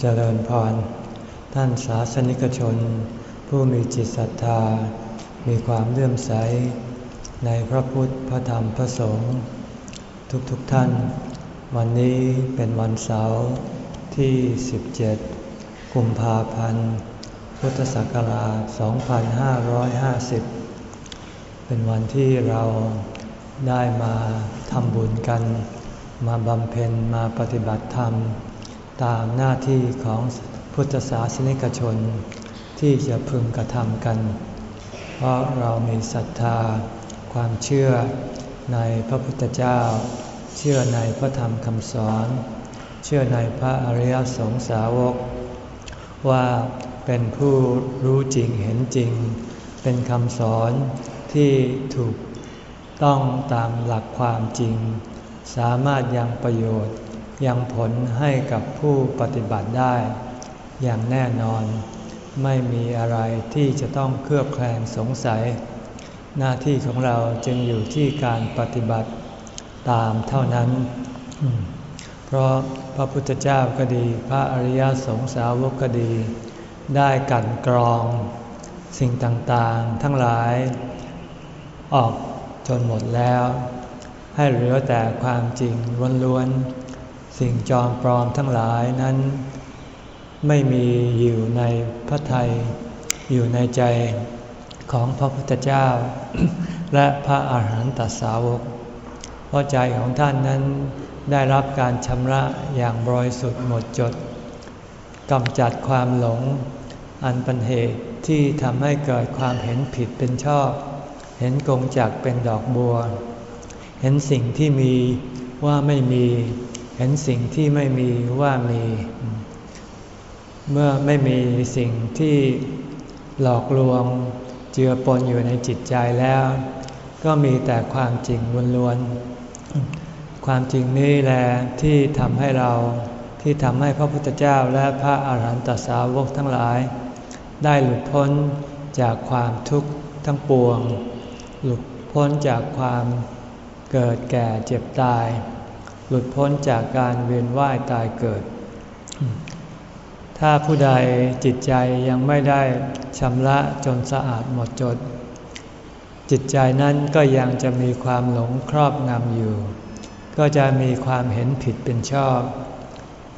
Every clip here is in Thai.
เจริญพร ท่านสาสนิกชน ผู้มีจิตศรัทธา มีความเลื่อมใส ในพระพุทธ พระธรรม พระสงฆ์ทุกๆทท่าน วันนี้เป็นวันเสาร์ที่ 17 กุมภาพันธ์ พุทธศักราช 2550 เป็นวันที่เราได้มาทำบุญกัน มาบำเพ็ญมาปฏิบัติธรรม ตามหน้าที่ของพุทธศาสนิกชน ที่จะพึงกระทำกัน เพราะเรามีศรัทธา ความเชื่อในพระพุทธเจ้า เชื่อในพระธรรมคำสอน เชื่อในพระอริยสงสาวก ว่าเป็นผู้รู้จริงเห็นจริง เป็นคำสอนที่ถูกต้องตามหลักความจริง สามารถยังประโยชน์ ยังผลให้กับผู้ปฏิบัติได้ อย่างแน่นอน ไม่มีอะไรที่จะต้องเครือบแคลงสงสัย หน้าที่ของเราจึงอยู่ที่การปฏิบัติตามเท่านั้น เพราะพระพุทธเจ้าก็ดี พระอริยสงสาวกก็ดี ได้กันกรอง สิ่งต่างๆ ทั้งหลาย ออกจนหมดแล้ว ให้เหลือแต่ความจริงล้วนๆ สิ่งจอมปลอมทั้งหลายนั้น ไม่มีอยู่ในพระไทยอยู่ในใจของพระพุทธเจ้า และพระอาหารหันตสาวก เพราะใจของท่านนั้นได้รับการชำระอย่างบริสุทธิ์หมดจดกำจัดความหลง อันเป็นเหตุที่ทำให้เกิดความเห็นผิดเป็นชอบ เห็นกงจักเป็นดอกบัว เห็นสิ่งที่มีว่าไม่มี เห็นสิ่งที่ไม่มีว่ามี เมื่อไม่มีสิ่งที่หลอกลวงเจือปนอยู่ในจิตใจแล้ว ก็มีแต่ความจริงล้วนๆความจริงนี้แหละที่ทำให้เราที่ทำให้พระพุทธเจ้าและพระอาหารหันตสาวกทั้งหลาย ได้หลุดพ้นจากความทุกข์ทั้งปวง หลุดพ้นจากความเกิดแก่เจ็บตาย หลุดพ้นจากการเวียนว่ายตายเกิด ถ้าผู้ใดจิตใจยังไม่ได้ชำระจนสะอาดหมดจด จิตใจนั้นก็ยังจะมีความหลงครอบงำอยู่ ก็จะมีความเห็นผิดเป็นชอบ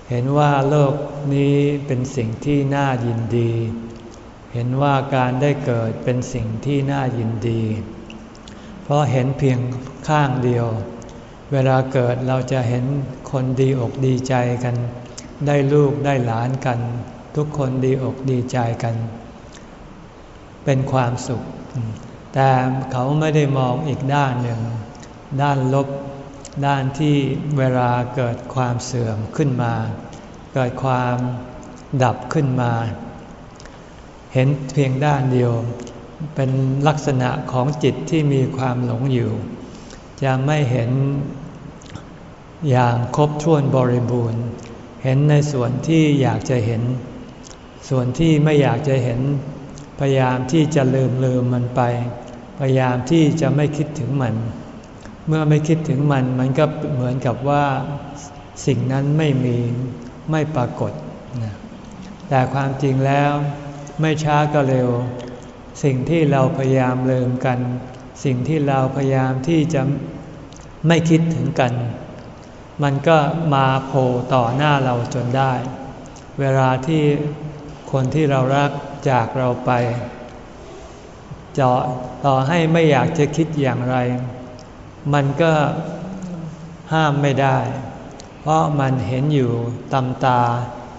เห็นว่าโลกนี้เป็นสิ่งที่น่ายินดี เห็นว่าการได้เกิดเป็นสิ่งที่น่ายินดี เพราะเห็นเพียงข้างเดียว เวลาเกิดเราจะเห็นคนดีอกดีใจกัน ได้ลูกได้หลานกัน ทุกคนดีอกดีใจกัน เป็นความสุข แต่เขาไม่ได้มองอีกด้านหนึ่ง ด้านลบ ด้านที่เวลาเกิดความเสื่อมขึ้นมา เกิดความดับขึ้นมา เห็นเพียงด้านเดียว เป็นลักษณะของจิตที่มีความหลงอยู่ จะไม่เห็น อย่างครบถ้วนบริบูรณ์ เห็นในส่วนที่อยากจะเห็น ส่วนที่ไม่อยากจะเห็น พยายามที่จะลืมลืมมันไป พยายามที่จะไม่คิดถึงมัน เมื่อไม่คิดถึงมันมันก็เหมือนกับว่าสิ่งนั้นไม่มีไม่ปรากฏนะแต่ความจริงแล้วไม่ช้าก็เร็ว สิ่งที่เราพยายามลืมกัน สิ่งที่เราพยายามที่จะไม่คิดถึงกัน มันก็มาโผล่ต่อหน้าเราจนได้ เวลาที่คนที่เรารักจากเราไปจาะต่อให้ไม่อยากจะคิดอย่างไร มันก็ห้ามไม่ได้ เพราะมันเห็นอยู่ตำตา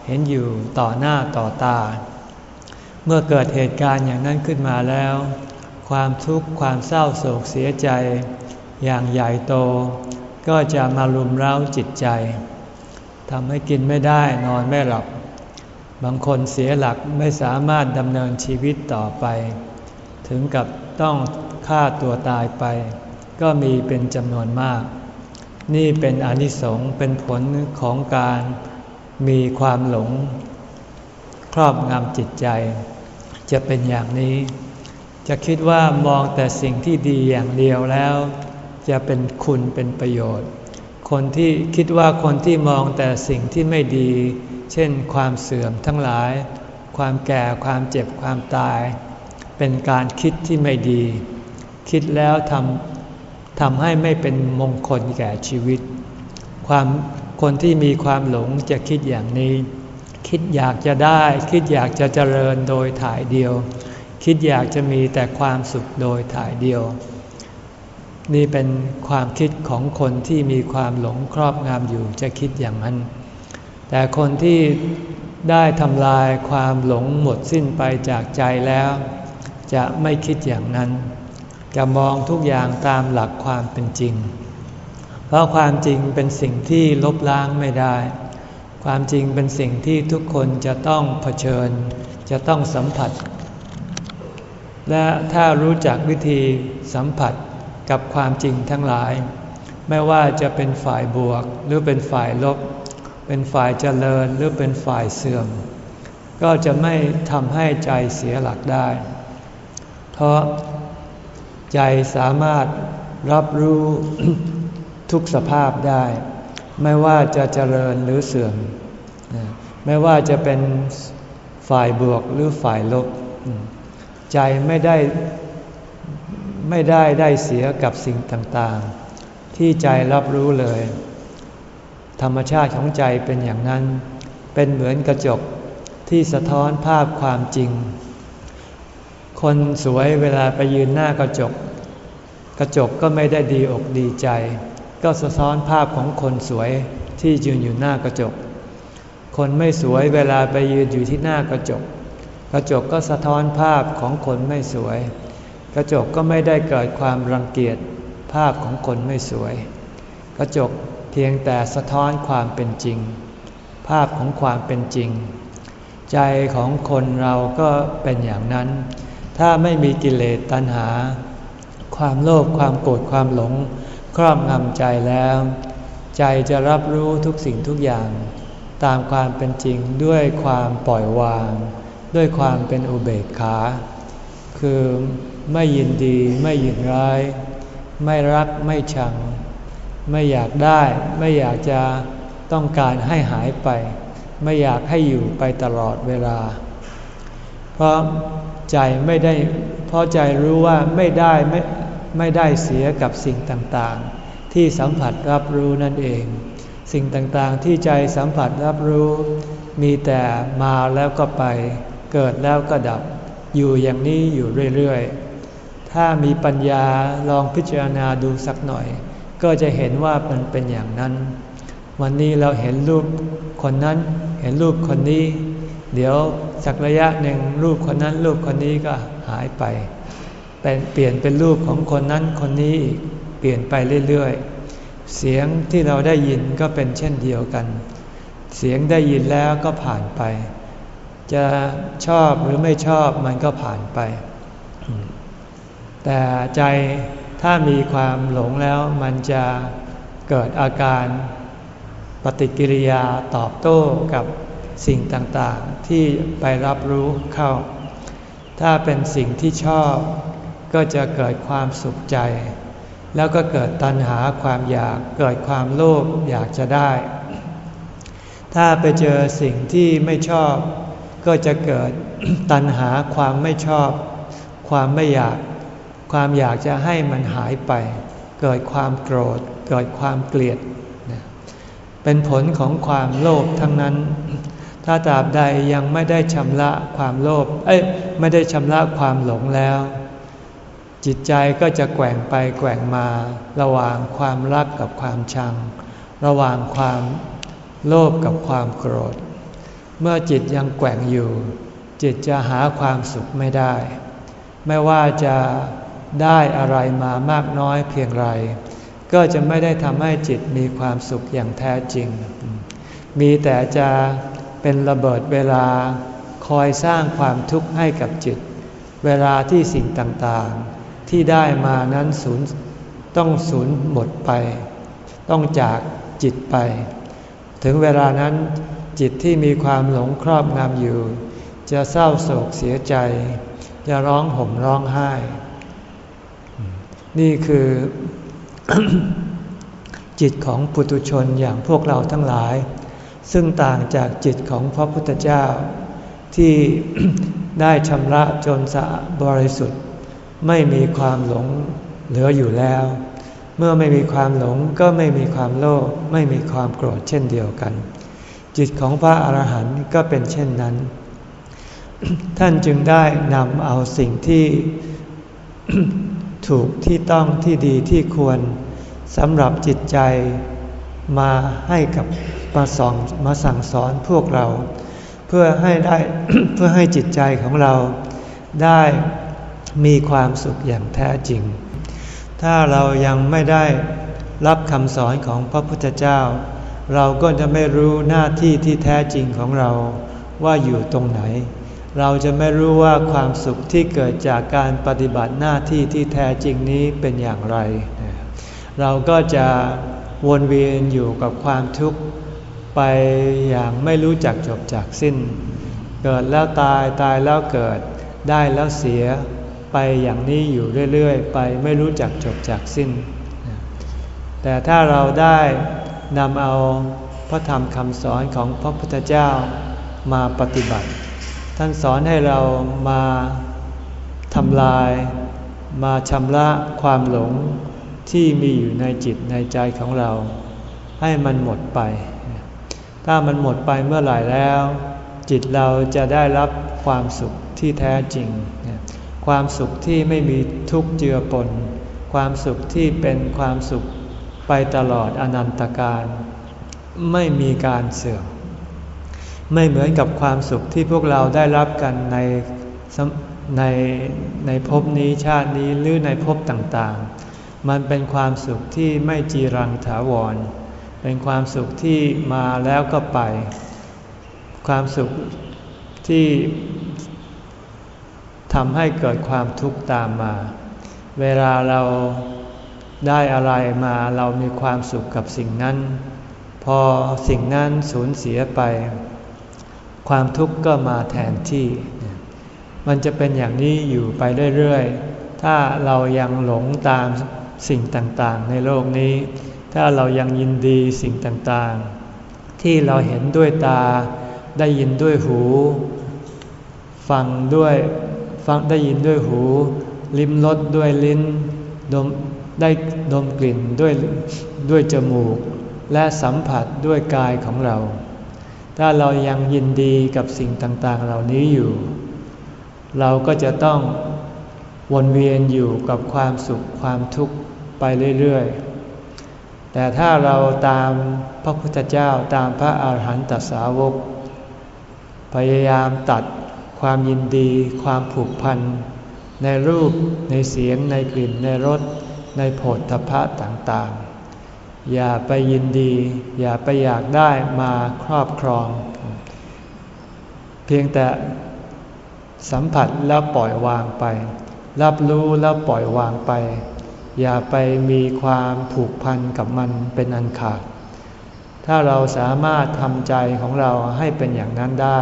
เห็นอยู่ต่อหน้าต่อตา เมื่อเกิดเหตุการณ์อย่างนั้นขึ้นมาแล้ว ความทุกข์ความเศร้าโศกเสียใจ อย่างใหญ่โต ก็จะมารุมเร้าจิตใจทำให้กินไม่ได้นอนไม่หลับ บางคนเสียหลักไม่สามารถดำเนินชีวิตต่อไป ถึงกับต้องฆ่าตัวตายไป ก็มีเป็นจำนวนมาก นี่เป็นอนิสงส์เป็นผลของการมีความหลง ครอบงำจิตใจ จะเป็นอย่างนี้ จะคิดว่ามองแต่สิ่งที่ดีอย่างเดียวแล้ว จะเป็นคุณเป็นประโยชน์ คนที่คิดว่าคนที่มองแต่สิ่งที่ไม่ดี เช่นความเสื่อมทั้งหลาย ความแก่ความเจ็บความตาย เป็นการคิดที่ไม่ดี คิดแล้วทำทำให้ไม่เป็นมงคลแก่ชีวิต ความคนที่มีความหลงจะคิดอย่างนี้ คิดอยากจะได้ คิดอยากจะเจริญโดยถ่ายเดียว คิดอยากจะมีแต่ความสุขโดยถ่ายเดียว นี่เป็นความคิดของคนที่มีความหลงครอบงำอยู่จะคิดอย่างนั้น แต่คนที่ได้ทำลายความหลงหมดสิ้นไปจากใจแล้ว จะไม่คิดอย่างนั้น จะมองทุกอย่างตามหลักความเป็นจริง เพราะความจริงเป็นสิ่งที่ลบล้างไม่ได้ ความจริงเป็นสิ่งที่ทุกคนจะต้องเผชิญ จะต้องสัมผัส และถ้ารู้จักวิธีสัมผัส กับความจริงทั้งหลาย ไม่ว่าจะเป็นฝ่ายบวกหรือเป็นฝ่ายลบ เป็นฝ่ายเจริญหรือเป็นฝ่ายเสื่อม ก็จะไม่ทำให้ใจเสียหลักได้ เพราะใจสามารถรับรู้ทุกสภาพได้ ไม่ว่าจะเจริญหรือเสื่อม ไม่ว่าจะเป็นฝ่ายบวกหรือฝ่ายลบ ใจไม่ได้ ไม่ได้ได้เสียกับสิ่งต่างๆ ที่ใจรับรู้เลย ธรรมชาติของใจเป็นอย่างนั้น เป็นเหมือนกระจกที่สะท้อนภาพความจริง คนสวยเวลาไปยืนหน้ากระจก กระจกก็ไม่ได้ดีอกดีใจ ก็สะท้อนภาพของคนสวยที่ยืนอยู่หน้ากระจก คนไม่สวยเวลาไปยืนอยู่ที่หน้ากระจก กระจกก็สะท้อนภาพของคนไม่สวย กระจกก็ไม่ได้เกิดความรังเกียจภาพของคนไม่สวย กระจกเพียงแต่สะท้อนความเป็นจริง ภาพของความเป็นจริง ใจของคนเราก็เป็นอย่างนั้น ถ้าไม่มีกิเลสตัณหา ความโลภความโกรธความหลง ครอบงำใจแล้ว ใจจะรับรู้ทุกสิ่งทุกอย่าง ตามความเป็นจริงด้วยความปล่อยวาง ด้วยความเป็นอุเบกขา คือ ไม่ยินดีไม่ยินร้าย ไม่รักไม่ชัง ไม่อยากได้ ไม่อยากจะต้องการให้หายไป ไม่อยากให้อยู่ไปตลอดเวลา เพราะใจไม่ได้เพราะใจรู้ว่าไม่ได้ไม่ไม่ได้เสียกับสิ่งต่างๆ ที่สัมผัสรับรู้นั่นเอง สิ่งต่างๆที่ใจสัมผัสรับรู้ มีแต่มาแล้วก็ไป เกิดแล้วก็ดับ อยู่อย่างนี้อยู่เรื่อยๆ ถ้ามีปัญญาลองพิจารณาดูสักหน่อย ก็จะเห็นว่ามันเป็นอย่างนั้น วันนี้เราเห็นรูปคนนั้น เห็นรูปคนนี้ เดี๋ยวสักระยะหนึ่งรูปคนนั้น รูปคนนี้ก็หายไปเป็นเปลี่ยนเป็นรูปของคนนั้นคนนี้อีกเปลี่ยนไปเรื่อยๆ เสียงที่เราได้ยินก็เป็นเช่นเดียวกัน เสียงได้ยินแล้วก็ผ่านไป จะชอบหรือไม่ชอบมันก็ผ่านไป แต่ใจถ้ามีความหลงแล้วมันจะเกิดอาการปฏิกิริยาตอบโต้กับสิ่งต่างๆ ที่ไปรับรู้เข้า ถ้าเป็นสิ่งที่ชอบก็จะเกิดความสุขใจ แล้วก็เกิดตัณหาความอยากเกิดความโลภอยากจะได้ ถ้าไปเจอสิ่งที่ไม่ชอบ ก็จะเกิดตัณหาความไม่ชอบ ความไม่อยาก ความอยากจะให้มันหายไป เกิดความโกรธ เกิดความเกลียด เป็นผลของความโลภทั้งนั้น ถ้าตราบใดยังไม่ได้ชำระความโลภ เอ้ยไม่ได้ชำระความหลงแล้ว จิตใจก็จะแกว่งไปแกว่งมา ระหว่างความรักกับความชัง ระหว่างความโลภกับความโกรธ เมื่อจิตยังแกว่งอยู่ จิตจะหาความสุขไม่ได้ ไม่ว่าจะ ได้อะไรมามากน้อยเพียงไร ก็จะไม่ได้ทำให้จิตมีความสุขอย่างแท้จริง มีแต่จะเป็นระเบิดเวลาคอยสร้างความทุกข์ให้กับจิต เวลาที่สิ่งต่างๆ ที่ได้มานั้นสูญต้องสูญหมดไป ต้องจากจิตไป ถึงเวลานั้นจิตที่มีความหลงครอบงำอยู่ จะเศร้าโศกเสียใจ จะร้องห่มร้องไห้ นี่คือจิตของปุถุชนอย่างพวกเราทั้งหลาย ซึ่งต่างจากจิตของพระพุทธเจ้า ที่ได้ชำระจนสะบริสุทธิ์ ไม่มีความหลงเหลืออยู่แล้ว เมื่อไม่มีความหลงก็ไม่มีความโลภไม่มีความโกรธเช่นเดียวกัน จิตของพระอรหันต์ก็เป็นเช่นนั้น ท่านจึงได้นำเอาสิ่งที่ ถูกที่ต้องที่ดีที่ควรสำหรับจิตใจมาให้กับมาสอนมาสั่งสอนพวกเรา เพื่อให้ได้เพื่อให้จิตใจของเราได้มีความสุขอย่างแท้จริง ถ้าเรายังไม่ได้รับคำสอนของพระพุทธเจ้า เราก็จะไม่รู้หน้าที่ที่แท้จริงของเราว่าอยู่ตรงไหน เราจะไม่รู้ว่าความสุขที่เกิดจากการปฏิบัติหน้าที่ที่แท้จริงนี้เป็นอย่างไร เราก็จะวนเวียนอยู่กับความทุกข์ไปอย่างไม่รู้จักจบจากสิ้น เกิดแล้วตายตายแล้วเกิด ได้แล้วเสีย ไปอย่างนี้อยู่เรื่อยๆ ไปไม่รู้จักจบจากสิ้น แต่ถ้าเราได้นำเอาพระธรรมคำสอนของพระพุทธเจ้ามาปฏิบัติ ท่านสอนให้เรามาทำลาย มาชำระความหลงที่มีอยู่ในจิตในใจของเรา ให้มันหมดไป ถ้ามันหมดไปเมื่อไหร่แล้ว จิตเราจะได้รับความสุขที่แท้จริง ความสุขที่ไม่มีทุกข์เจือปน ความสุขที่เป็นความสุขไปตลอดอนันตการ ไม่มีการเสื่อม ไม่เหมือนกับความสุขที่พวกเราได้รับกันในในในภพนี้ชาตินี้หรือในภพต่างๆ มันเป็นความสุขที่ไม่จีรังถาวร เป็นความสุขที่มาแล้วก็ไป ความสุขที่ทำให้เกิดความทุกข์ตามมา เวลาเราได้อะไรมาเรามีความสุขกับสิ่งนั้น พอสิ่งนั้นสูญเสียไป ความทุกข์ก็มาแทนที่ มันจะเป็นอย่างนี้อยู่ไปเรื่อยๆ ถ้าเรายังหลงตามสิ่งต่างๆ ในโลกนี้ ถ้าเรายังยินดีสิ่งต่างๆ ที่เราเห็นด้วยตา ได้ยินด้วยหู ฟังด้วยฟังได้ยินด้วยหู ลิ้มรสด้วยลิ้นดมได้ดมกลิ่นด้วยด้วยจมูก และสัมผัสด้วยกายของเรา ถ้าเรายังยินดีกับสิ่งต่างๆ เหล่านี้อยู่ เราก็จะต้องวนเวียนอยู่กับความสุขความทุกข์ไปเรื่อยๆ แต่ถ้าเราตามพระพุทธเจ้าตามพระอาหารหันตสาวก พยายามตัดความยินดี ความผูกพัน ในรูปในเสียงในกลิ่นในรสในโผฏฐพะต่างๆ อย่าไปยินดี อย่าไปอยากได้มาครอบครอง เพียงแต่สัมผัสแล้วปล่อยวางไป รับรู้แล้วปล่อยวางไป อย่าไปมีความผูกพันกับมันเป็นอันขาด ถ้าเราสามารถทำใจของเราให้เป็นอย่างนั้นได้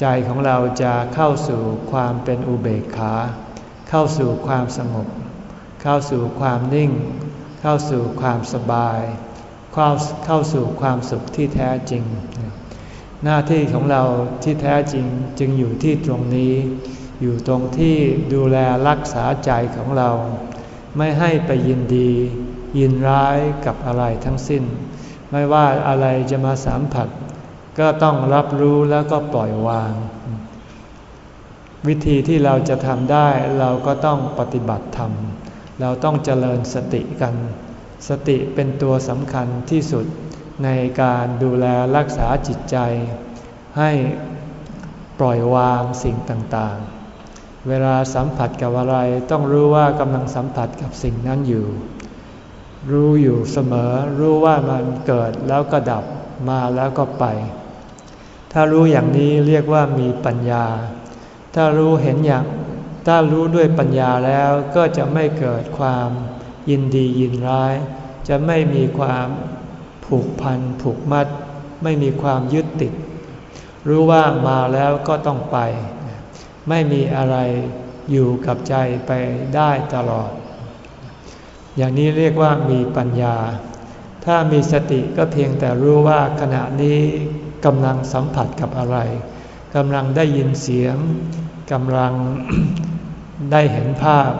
ใจของเราจะเข้าสู่ความเป็นอุเบกขา เข้าสู่ความสงบ เข้าสู่ความนิ่ง เข้าสู่ความสบายเข้าเข้าสู่ความสุขที่แท้จริง หน้าที่ของเราที่แท้จริงจึงอยู่ที่ตรงนี้ อยู่ตรงที่ดูแลรักษาใจของเรา ไม่ให้ไปยินดี ยินร้ายกับอะไรทั้งสิ้น ไม่ว่าอะไรจะมาสัมผัส ก็ต้องรับรู้แล้วก็ปล่อยวาง วิธีที่เราจะทำได้เราก็ต้องปฏิบัติธรรม เราต้องเจริญสติกัน สติเป็นตัวสำคัญที่สุดในการดูแลรักษาจิตใจ ให้ปล่อยวางสิ่งต่างๆ เวลาสัมผัสกับอะไรต้องรู้ว่ากำลังสัมผัสกับสิ่งนั้นอยู่ รู้อยู่เสมอ รู้ว่ามันเกิดแล้วก็ดับมาแล้วก็ไป ถ้ารู้อย่างนี้เรียกว่ามีปัญญา ถ้ารู้เห็นอย่าง ถ้ารู้ด้วยปัญญาแล้วก็จะไม่เกิดความยินดียินร้าย จะไม่มีความผูกพันผูกมัด ไม่มีความยึดติด รู้ว่ามาแล้วก็ต้องไป ไม่มีอะไรอยู่กับใจไปได้ตลอด อย่างนี้เรียกว่ามีปัญญา ถ้ามีสติก็เพียงแต่รู้ว่าขณะนี้กำลังสัมผัสกับอะไรกำลังได้ยินเสียง กำลังได้เห็นภาพ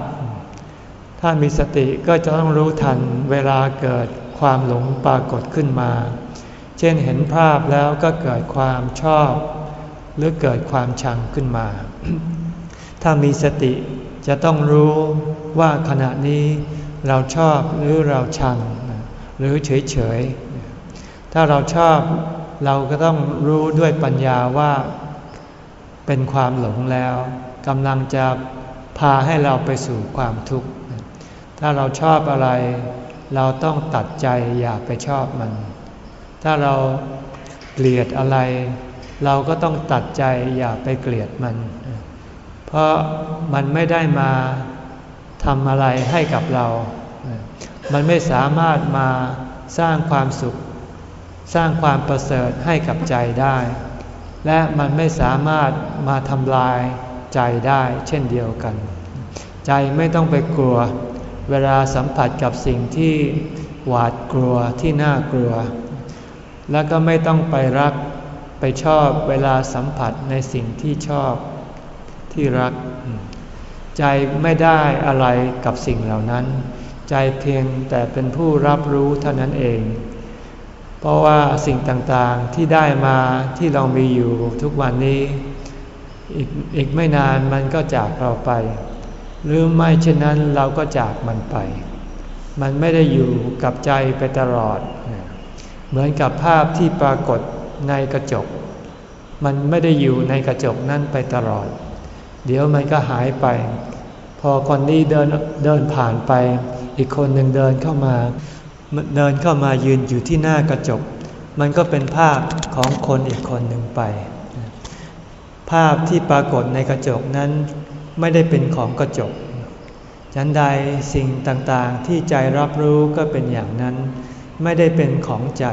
ถ้ามีสติก็จะต้องรู้ทันเวลาเกิดความหลงปรากฏขึ้นมา เช่นเห็นภาพแล้วก็เกิดความชอบ หรือเกิดความชังขึ้นมา ถ้ามีสติจะต้องรู้ว่าขณะนี้เราชอบหรือเราชัง หรือเฉยเฉยถ้าเราชอบเราก็ต้องรู้ด้วยปัญญาว่า เป็นความหลงแล้วกำลังจะพาให้เราไปสู่ความทุกข์ ถ้าเราชอบอะไร เราต้องตัดใจอย่าไปชอบมัน ถ้าเราเกลียดอะไร เราก็ต้องตัดใจอย่าไปเกลียดมัน เพราะมันไม่ได้มาทำอะไรให้กับเรา มันไม่สามารถมาสร้างความสุข สร้างความประเสริฐให้กับใจได้ และมันไม่สามารถมาทำลายใจได้เช่นเดียวกัน ใจไม่ต้องไปกลัว เวลาสัมผัสกับสิ่งที่หวาดกลัวที่น่ากลัว แล้วก็ไม่ต้องไปรักไปชอบเวลาสัมผัสในสิ่งที่ชอบที่รัก ใจไม่ได้อะไรกับสิ่งเหล่านั้น ใจเพียงแต่เป็นผู้รับรู้เท่านั้นเอง เพราะว่าสิ่งต่างๆที่ได้มาที่เรามีอยู่ทุกวันนี้ อีกอีกไม่นานมันก็จากเราไป หรือไม่เช่นนั้นเราก็จากมันไป มันไม่ได้อยู่กับใจไปตลอด เหมือนกับภาพที่ปรากฏในกระจก มันไม่ได้อยู่ในกระจกนั่นไปตลอด เดี๋ยวมันก็หายไป พอคนนี้เดินเดินผ่านไป อีกคนหนึ่งเดินเข้ามา เดินเข้ามายืนอยู่ที่หน้ากระจก มันก็เป็นภาพของคนอีกคนหนึ่งไป ภาพที่ปรากฏในกระจกนั้นไม่ได้เป็นของกระจกฉันใดสิ่งต่างๆที่ใจรับรู้ก็เป็นอย่างนั้น ไม่ได้เป็นของใจ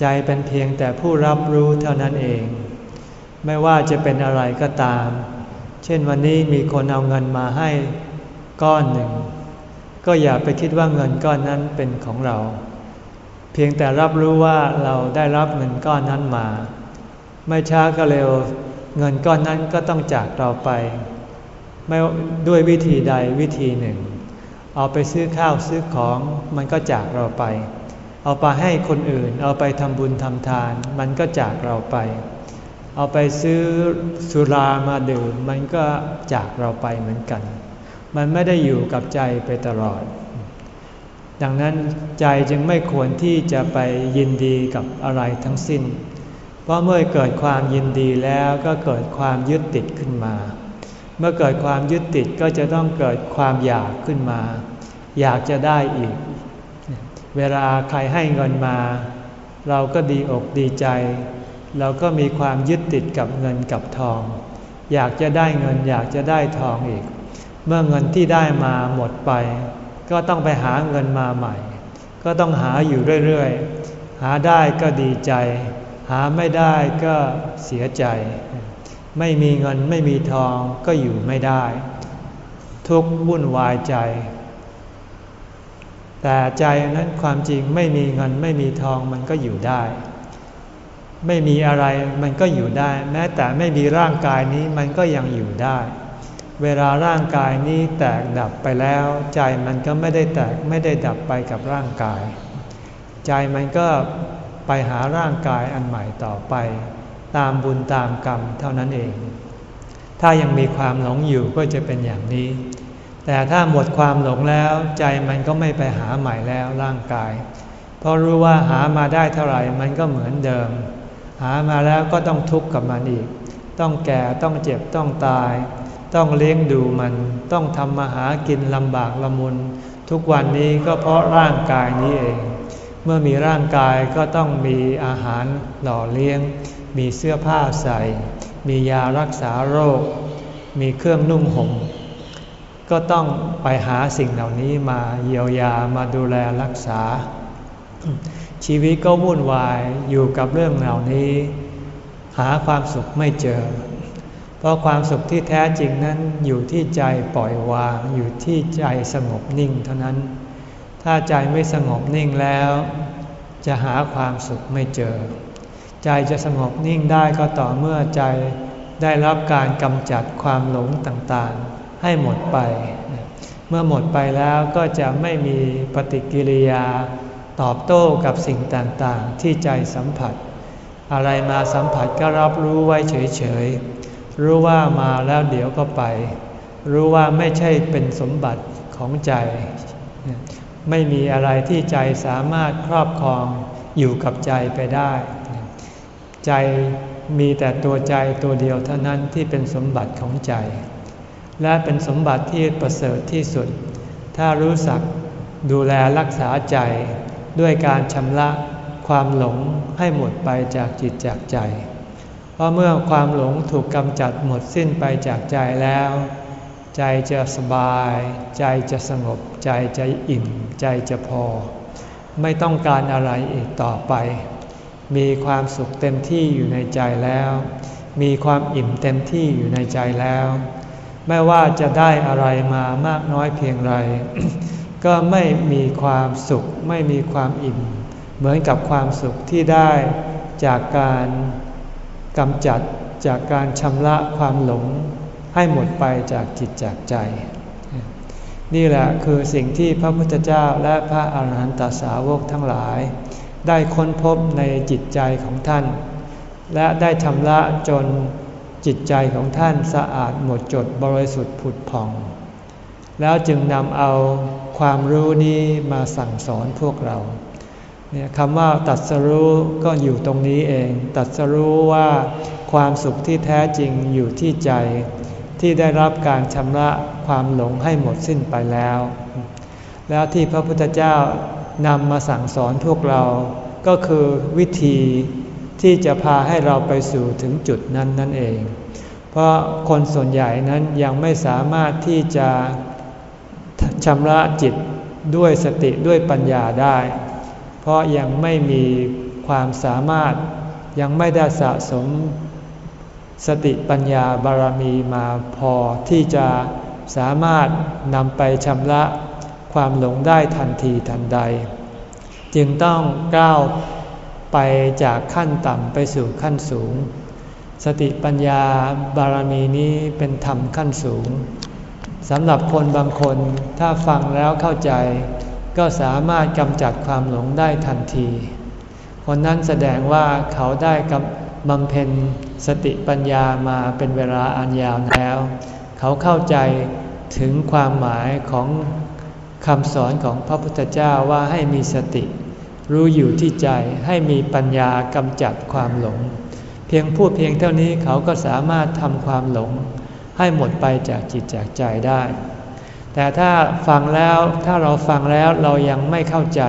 ใจเป็นเพียงแต่ผู้รับรู้เท่านั้นเอง ไม่ว่าจะเป็นอะไรก็ตาม เช่นวันนี้มีคนเอาเงินมาให้ก้อนหนึ่ง ก็อย่าไปคิดว่าเงินก้อนนั้นเป็นของเรา เพียงแต่รับรู้ว่าเราได้รับเงินก้อนนั้นมา ไม่ช้าก็เร็ว เงินก้อนนั้นก็ต้องจากเราไป ไม่ด้วยวิธีใดวิธีหนึ่ง เอาไปซื้อข้าวซื้อของมันก็จากเราไป เอาไปให้คนอื่น เอาไปทำบุญทำทาน มันก็จากเราไป เอาไปซื้อสุรามาดื่มมันก็จากเราไปเหมือนกัน มันไม่ได้อยู่กับใจไปตลอด ดังนั้นใจจึงไม่ควรที่จะไปยินดีกับอะไรทั้งสิ้น เพราะเมื่อเกิดความยินดีแล้วก็เกิดความยึดติดขึ้นมา เมื่อเกิดความยึดติดก็จะต้องเกิดความอยากขึ้นมา อยากจะได้อีก เวลาใครให้เงินมา เราก็ดีอกดีใจ เราก็มีความยึดติดกับเงินกับทอง อยากจะได้เงินอยากจะได้ทองอีก เมื่อเงินที่ได้มาหมดไป ก็ต้องไปหาเงินมาใหม่ ก็ต้องหาอยู่เรื่อยๆ หาได้ก็ดีใจ หาไม่ได้ก็เสียใจ ไม่มีเงินไม่มีทองก็อยู่ไม่ได้ ทุกข์วุ่นวายใจ แต่ใจนั้นความจริงไม่มีเงินไม่มีทองมันก็อยู่ได้ไม่มีอะไรมันก็อยู่ได้ แม้แต่ไม่มีร่างกายนี้มันก็ยังอยู่ได้ เวลาร่างกายนี้แตกดับไปแล้ว ใจมันก็ไม่ได้แตกไม่ได้ดับไปกับร่างกาย ใจมันก็ไปหาร่างกายอันใหม่ต่อไป ตามบุญตามกรรมเท่านั้นเอง ถ้ายังมีความหลงอยู่ก็จะเป็นอย่างนี้ แต่ถ้าหมดความหลงแล้ว ใจมันก็ไม่ไปหาใหม่แล้วร่างกาย เพราะรู้ว่าหามาได้เท่าไหร่มันก็เหมือนเดิม หามาแล้วก็ต้องทุกข์กับมันอีก ต้องแก่ต้องเจ็บต้องตาย ต้องเลี้ยงดูมัน ต้องทำมาหากินลำบากละมุน ทุกวันนี้ก็เพราะร่างกายนี้เอง เมื่อมีร่างกายก็ต้องมีอาหารหล่อเลี้ยง มีเสื้อผ้าใส่ มียารักษาโรค มีเครื่องนุ่งห่ม ก็ต้องไปหาสิ่งเหล่านี้มาเยียวยามาดูแลรักษา ชีวิตก็วุ่นวายอยู่กับเรื่องเหล่านี้ หาความสุขไม่เจอ เพราะความสุขที่แท้จริงนั้นอยู่ที่ใจปล่อยวาง อยู่ที่ใจสงบนิ่งเท่านั้น ถ้าใจไม่สงบนิ่งแล้ว จะหาความสุขไม่เจอ ใจจะสงบนิ่งได้ก็ต่อเมื่อใจได้รับการกำจัดความหลงต่างๆ ให้หมดไป เมื่อหมดไปแล้วก็จะไม่มีปฏิกิริยาตอบโต้กับสิ่งต่างๆ ที่ใจสัมผัส อะไรมาสัมผัสก็รับรู้ไว้เฉยๆ รู้ว่ามาแล้วเดี๋ยวก็ไป รู้ว่าไม่ใช่เป็นสมบัติของใจ ไม่มีอะไรที่ใจสามารถครอบครองอยู่กับใจไปได้ ใจมีแต่ตัวใจตัวเดียวเท่านั้นที่เป็นสมบัติของใจ และเป็นสมบัติที่ประเสริฐที่สุด ถ้ารู้สักดูแลรักษาใจด้วยการชำระความหลงให้หมดไปจากจิตจากใจ ราะเมื่อความหลงถูกกำจัดหมดสิ้นไปจากใจแล้ว ใจจะสบาย ใจจะสงบ ใจจะอิ่ม ใจจะพอ ไม่ต้องการอะไรอีกต่อไป มีความสุขเต็มที่อยู่ในใจแล้ว มีความอิ่มเต็มที่อยู่ในใจแล้ว ไม่ว่าจะได้อะไรมามากน้อยเพียงไร ก็ไม่มีความสุข ไม่มีความอิ่ม เหมือนกับความสุขที่ได้จากการ กำจัดจากการชำระความหลงให้หมดไปจากจิตจากใจ นี่แหละคือสิ่งที่พระพุทธเจ้าและพระอาหารหันตสาวกทั้งหลาย ได้ค้นพบในจิตใจของท่าน และได้ชำระจนจิตใจของท่านสะอาดหมดจดบริสุทธิ์ผุดผ่อง แล้วจึงนำเอาความรู้นี้มาสั่งสอนพวกเรา เนี่ยคำว่าตัดสรู้ก็อยู่ตรงนี้เอง ตัดสรู้ว่าความสุขที่แท้จริงอยู่ที่ใจ ที่ได้รับการชำระความหลงให้หมดสิ้นไปแล้ว แล้วที่พระพุทธเจ้านำมาสั่งสอนพวกเรา ก็คือวิธีที่จะพาให้เราไปสู่ถึงจุดนั้นนั่นเอง เพราะคนส่วนใหญ่นั้นยังไม่สามารถที่จะชำระจิตด้วยสติด้วยปัญญาได้ เพราะยังไม่มีความสามารถยังไม่ได้สะสมสติปัญญาบารมีมาพอที่จะสามารถนำไปชำระความหลงได้ทันทีทันใด จึงต้องก้าวไปจากขั้นต่ำไปสู่ขั้นสูง สติปัญญาบารมีนี้เป็นธรรมขั้นสูงสำหรับคนบางคนถ้าฟังแล้วเข้าใจ ก็สามารถกำจัดความหลงได้ทันที คนนั้นแสดงว่าเขาได้กับบำเพ็ญสติปัญญามาเป็นเวลาอันยาวแล้ว เขาเข้าใจถึงความหมายของคำสอนของพระพุทธเจ้าว่าให้มีสติ รู้อยู่ที่ใจให้มีปัญญากำจัดความหลง เพียงพูดเพียงเท่านี้เขาก็สามารถทำความหลง ให้หมดไปจากจิตจากใจได้ แต่ถ้าฟังแล้วถ้าเราฟังแล้วเรายังไม่เข้าใจ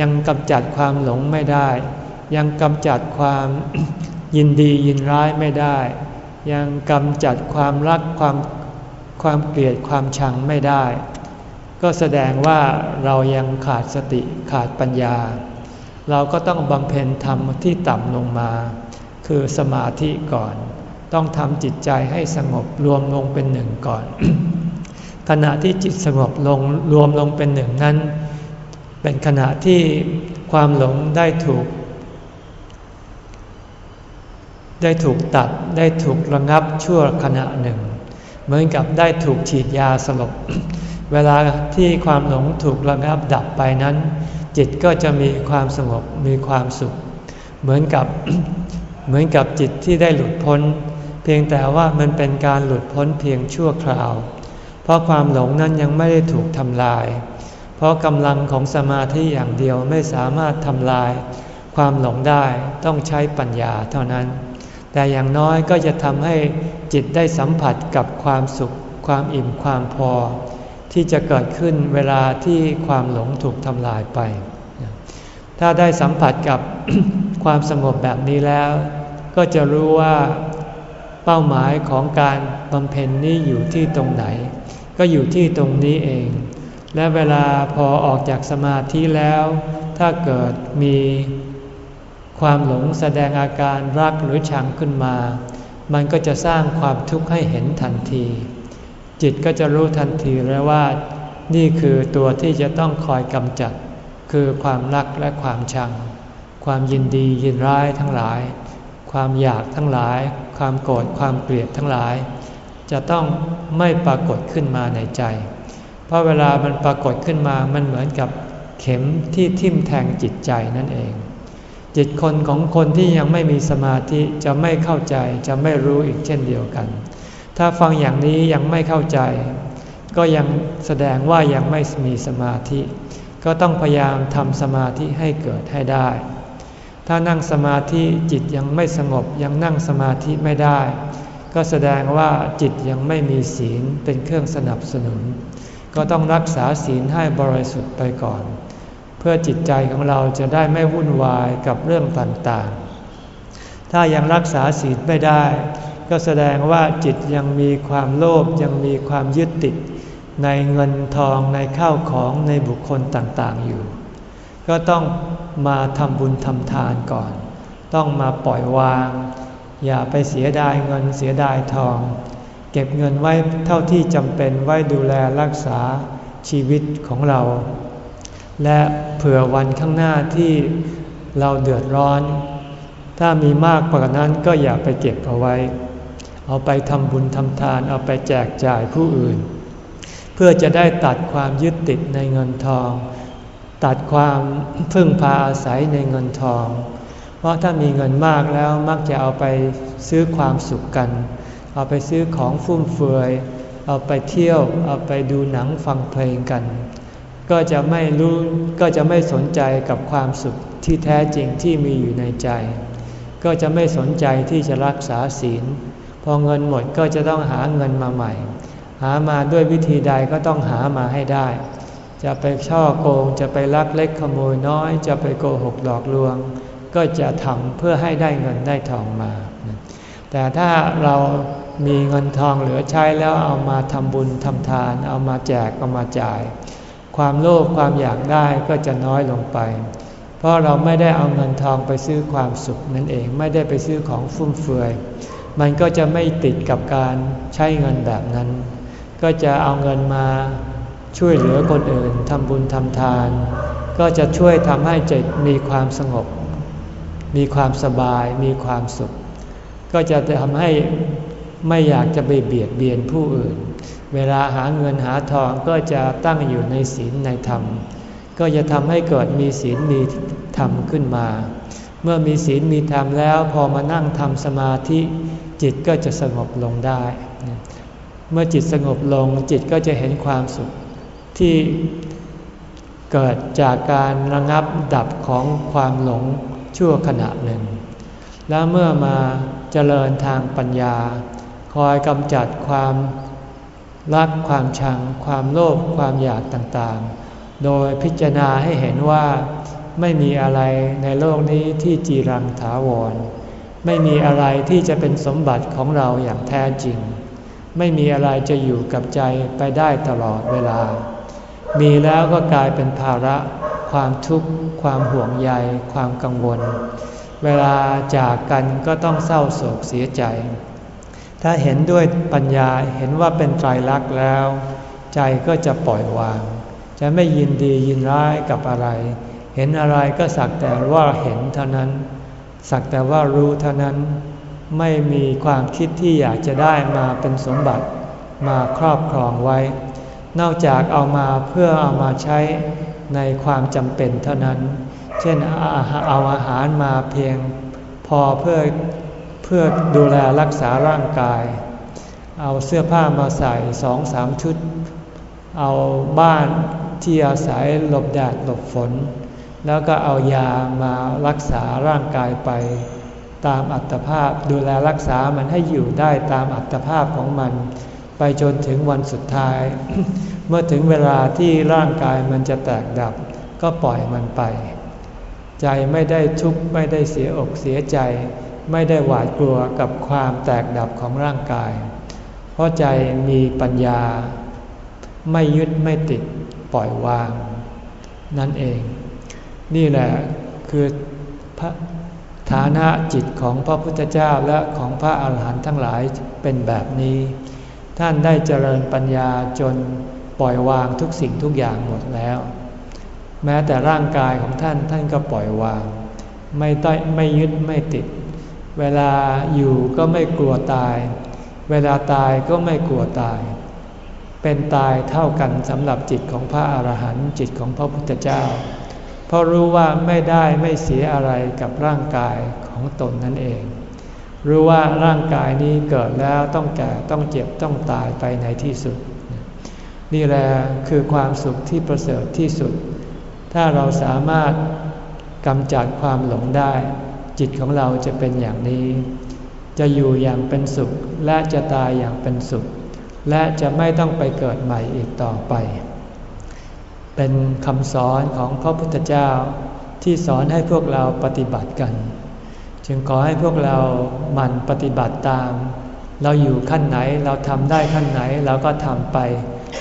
ยังกำจัดความหลงไม่ได้ ยังกำจัดความยินดียินร้ายไม่ได้ ยังกำจัดความรักความความเกลียดความชังไม่ได้ ก็แสดงว่าเรายังขาดสติขาดปัญญา เราก็ต้องบำเพ็ญธรรมที่ต่ำลงมา คือสมาธิก่อน ต้องทำจิตใจให้สงบรวมลงเป็นหนึ่งก่อน ขณะที่จิตสงบลงรวมลงเป็นหนึ่งนั้น เป็นขณะที่ความหลงได้ถูก ได้ถูกตัดได้ถูกระงับชั่วขณะหนึ่ง เหมือนกับได้ถูกฉีดยาสลบ เวลาที่ความหลงถูกระงับดับไปนั้น จิตก็จะมีความสงบมีความสุข เหมือนกับเหมือนกับจิตที่ได้หลุดพ้น เพียงแต่ว่ามันเป็นการหลุดพ้นเพียงชั่วคราว เพราะความหลงนั้นยังไม่ได้ถูกทำลาย เพราะกำลังของสมาธิอย่างเดียวไม่สามารถทำลาย ความหลงได้ต้องใช้ปัญญาเท่านั้น แต่อย่างน้อยก็จะทำให้จิตได้สัมผัสกับความสุข ความอิ่มความพอ ที่จะเกิดขึ้นเวลาที่ความหลงถูกทำลายไป ถ้าได้สัมผัสกับความสงบแบบนี้แล้ว ก็จะรู้ว่าเป้าหมายของการบำเพ็ญนี้อยู่ที่ตรงไหน ก็อยู่ที่ตรงนี้เอง และเวลาพอออกจากสมาธิแล้ว ถ้าเกิดมีความหลงแสดงอาการรักหรือชังขึ้นมา มันก็จะสร้างความทุกข์ให้เห็นทันที จิตก็จะรู้ทันทีแล้วว่า นี่คือตัวที่จะต้องคอยกำจัด คือความรักและความชัง ความยินดียินร้ายทั้งหลาย ความอยากทั้งหลาย ความโกรธความเกลียดทั้งหลาย จะต้องไม่ปรากฏขึ้นมาในใจ เพราะเวลามันปรากฏขึ้นมามันเหมือนกับเข็มที่ทิ่มแทงจิตใจนั่นเอง จิตคนของคนที่ยังไม่มีสมาธิจะไม่เข้าใจจะไม่รู้อีกเช่นเดียวกัน ถ้าฟังอย่างนี้ยังไม่เข้าใจ ก็ยังแสดงว่ายังไม่มีสมาธิ ก็ต้องพยายามทำสมาธิให้เกิดให้ได้ ถ้านั่งสมาธิจิตยังไม่สงบยังนั่งสมาธิไม่ได้ ก็แสดงว่าจิตยังไม่มีศีลเป็นเครื่องสนับสนุน ก็ต้องรักษาศีลให้บริสุทธิ์ไปก่อน เพื่อจิตใจของเราจะได้ไม่วุ่นวายกับเรื่องต่างๆ ถ้ายังรักษาศีลไม่ได้ ก็แสดงว่าจิตยังมีความโลภยังมีความยึดติด ในเงินทองในข้าวของในบุคคลต่างๆอยู่ ก็ต้องมาทำบุญทำทานก่อน ต้องมาปล่อยวาง อย่าไปเสียดายเงินเสียดายทอง เก็บเงินไว้เท่าที่จำเป็นไว้ดูแลรักษาชีวิตของเรา และเผื่อวันข้างหน้าที่เราเดือดร้อน ถ้ามีมากกว่านั้นก็อย่าไปเก็บเอาไว้ เอาไปทำบุญทำทานเอาไปแจกจ่ายผู้อื่น เพื่อจะได้ตัดความยึดติดในเงินทอง ตัดความพึ่งพาอาศัยในเงินทอง เพราะถ้ามีเงินมากแล้วมักจะเอาไปซื้อความสุขกัน เอาไปซื้อของฟุ่มเฟือย เอาไปเที่ยว เอาไปดูหนังฟังเพลงกัน ก็จะไม่รู้ก็จะไม่สนใจกับความสุขที่แท้จริงที่มีอยู่ในใจ ก็จะไม่สนใจที่จะรักษาศีล พอเงินหมดก็จะต้องหาเงินมาใหม่ หามาด้วยวิธีใดก็ต้องหามาให้ได้ จะไปช่อโกงจะไปลักเล็กขโมยน้อย จะไปโกหกหลอกลวง ก็จะทำเพื่อให้ได้เงินได้ทองมา แต่ถ้าเรามีเงินทองเหลือใช้แล้วเอามาทำบุญทำทาน เอามาแจกเอามาจ่าย ความโลภความอยากได้ก็จะน้อยลงไป เพราะเราไม่ได้เอาเงินทองไปซื้อความสุขนั่นเองไม่ได้ไปซื้อของฟุ่มเฟือย มันก็จะไม่ติดกับการใช้เงินแบบนั้น ก็จะเอาเงินมาช่วยเหลือคนอื่นทำบุญทำทาน ก็จะช่วยทำให้จิตมีความสงบ มีความสบายมีความสุข ก็จะทำให้ไม่อยากจะไปเบียดเบียนผู้อื่น เวลาหาเงินหาทองก็จะตั้งอยู่ในศีลในธรรม ก็จะทำให้เกิดมีศีลมีธรรมขึ้นมา เมื่อมีศีลมีธรรมแล้วพอมานั่งทำสมาธิ จิตก็จะสงบลงได้ เมื่อจิตสงบลงจิตก็จะเห็นความสุขที่เกิดจากการระงับดับของความหลง ชั่วขณะหนึ่ง แล้วเมื่อมาเจริญทางปัญญา คอยกำจัดความรักความชัง ความโลภความอยากต่างๆ โดยพิจารณาให้เห็นว่าไม่มีอะไรในโลกนี้ที่จีรังถาวร ไม่มีอะไรที่จะเป็นสมบัติของเราอย่างแท้จริง ไม่มีอะไรจะอยู่กับใจไปได้ตลอดเวลา มีแล้วก็กลายเป็นภาระ ความทุกข์ ความห่วงใย ความกังวล เวลาจากกันก็ต้องเศร้าโศกเสียใจ ถ้าเห็นด้วยปัญญาเห็นว่าเป็นไตรลักษณ์แล้ว ใจก็จะปล่อยวาง จะไม่ยินดียินร้ายกับอะไร เห็นอะไรก็สักแต่ว่าเห็นเท่านั้น สักแต่ว่ารู้เท่านั้น ไม่มีความคิดที่อยากจะได้มาเป็นสมบัติมาครอบครองไว้ นอกจากเอามาเพื่อเอามาใช้ ในความจำเป็นเท่านั้น เช่นเอาอาหารมาเพียงพอเพื่อเพื่อดูแลรักษาร่างกาย เอาเสื้อผ้ามาใส่สองสามชุด เอาบ้านที่อาศัยหลบแดดหลบฝน แล้วก็เอายามารักษาร่างกายไป ตามอัตภาพดูแลรักษามันให้อยู่ได้ตามอัตภาพของมัน ไปจนถึงวันสุดท้าย เมื่อถึงเวลาที่ร่างกายมันจะแตกดับ ก็ปล่อยมันไป ใจไม่ได้ทุกข์ไม่ได้เสียอกเสียใจ ไม่ได้หวาดกลัวกับความแตกดับของร่างกาย เพราะใจมีปัญญา ไม่ยึดไม่ติดปล่อยวาง นั่นเอง นี่แหละคือฐานะจิตของพระพุทธเจ้าและของพระอาหารหันต์ทั้งหลายเป็นแบบนี้ ท่านได้เจริญปัญญาจน ปล่อยวางทุกสิ่งทุกอย่างหมดแล้ว แม้แต่ร่างกายของท่านท่านก็ปล่อยวาง ไม่ต้ไม่ยึดไม่ติด เวลาอยู่ก็ไม่กลัวตาย เวลาตายก็ไม่กลัวตาย เป็นตายเท่ากันสำหรับจิตของพระอาหารหันต์จิตของพระพุทธเจ้า เพราะรู้ว่าไม่ได้ไม่เสียอะไรกับร่างกายของตนนั่นเองรู้ว่าร่างกายนี้เกิดแล้วต้องแก่ต้องเจ็บต้องตายไปในที่สุด นี่แหละคือความสุขที่ประเสริฐที่สุด ถ้าเราสามารถกำจัดความหลงได้ จิตของเราจะเป็นอย่างนี้ จะอยู่อย่างเป็นสุขและจะตายอย่างเป็นสุข และจะไม่ต้องไปเกิดใหม่อีกต่อไป เป็นคำสอนของพระพุทธเจ้าที่สอนให้พวกเราปฏิบัติกัน จึงขอให้พวกเราหมั่นปฏิบัติตาม เราอยู่ขั้นไหนเราทำได้ขั้นไหนเราก็ทำไป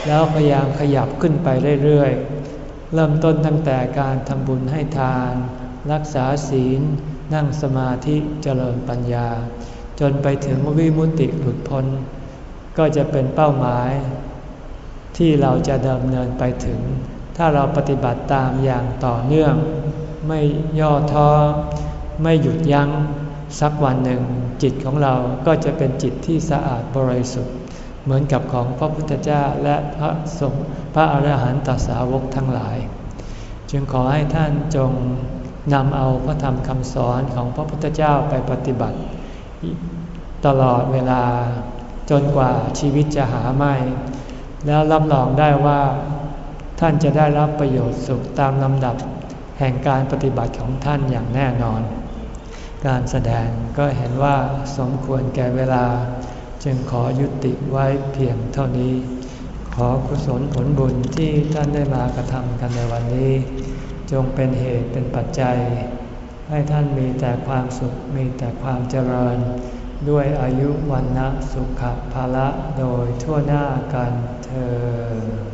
แล้วพยายามขยับขึ้นไปเรื่อยๆ เริ่มต้นตั้งแต่การทำบุญให้ทาน รักษาศีล นั่งสมาธิเจริญปัญญา จนไปถึงวิมุติหลุดพ้น ก็จะเป็นเป้าหมาย ที่เราจะดำเนินไปถึง ถ้าเราปฏิบัติตามอย่างต่อเนื่อง ไม่ย่อท้อ ไม่หยุดยัง้งสักวันหนึ่ง จิตของเราก็จะเป็นจิตที่สะอาดบริสุทธิ์ เหมือนกับของพระพุทธเจ้าและพระสงฆ์พระอรหันตสาวกทั้งหลาย จึงขอให้ท่านจงนำเอาพระธรรมคำสอนของพระพุทธเจ้าไปปฏิบัติ ตลอดเวลาจนกว่าชีวิตจะหาไม่ แล้วรับรองได้ว่า ท่านจะได้รับประโยชน์สุขตามลำดับแห่งการปฏิบัติของท่านอย่างแน่นอน การแสดงก็เห็นว่าสมควรแก่เวลา จึงขอยุติไว้เพียงเท่านี้ ขอกุศลผลบุญที่ท่านได้มากระทำกันในวันนี้ จงเป็นเหตุเป็นปัจจัย ให้ท่านมีแต่ความสุขมีแต่ความเจริญ ด้วยอายุวันนะสุขภาละโดยทั่วหน้ากันเธอ